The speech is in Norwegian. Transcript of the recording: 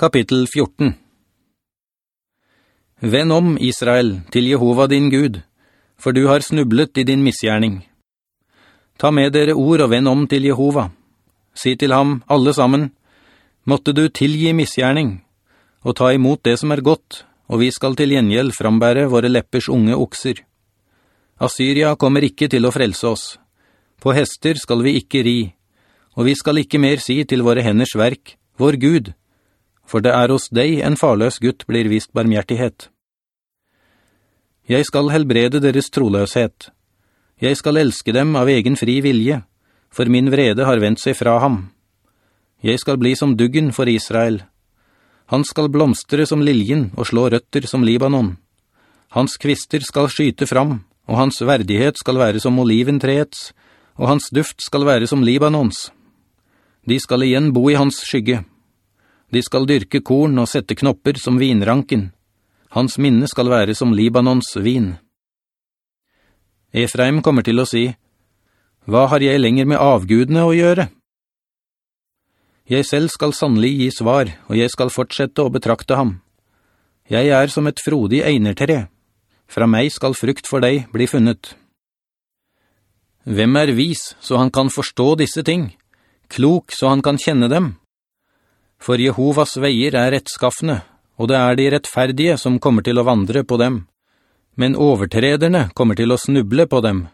Kapittel 14 Venn om, Israel, til Jehova din Gud, for du har snublet i din misgjerning. Ta med dere ord og venn om til Jehova. Si til ham, alle sammen, måtte du tilgi misgjerning, og ta imot det som er godt, og vi skal til gjengjeld frambære våre leppers unge okser. Assyria kommer ikke til å frelse oss. På hester skal vi ikke ri, og vi skal ikke mer si til våre henders verk, vår Gud, for det er hos deg en farløs gutt blir vist barmhjertighet. Jeg skal helbrede deres troløshet. Jeg skal elske dem av egen fri vilje, for min vrede har vendt seg fra ham. Jeg skal bli som duggen for Israel. Han skal blomstre som liljen og slå røtter som Libanon. Hans kvister skal skyte fram, og hans verdighet skal være som oliventreets, og hans duft skal være som Libanons. De skal igjen bo i hans skygge. De skal dyrke korn og sette knopper som vinranken. Hans minne skal være som Libanons vin. Efraim kommer til å si, «Hva har jeg lenger med avgudene å gjøre?» Jeg selv skal sannelig gi svar, og jeg skal fortsette å betrakte ham. Jeg er som et frodig einertere. Fra meg skal frukt for deg bli funnet. Hvem er vis, så han kan forstå disse ting? Klok, så han kan kjenne dem? For Jehovas veier er rettskaffende, og det er de rettferdige som kommer til å vandre på dem. Men overtrederne kommer til å snuble på dem,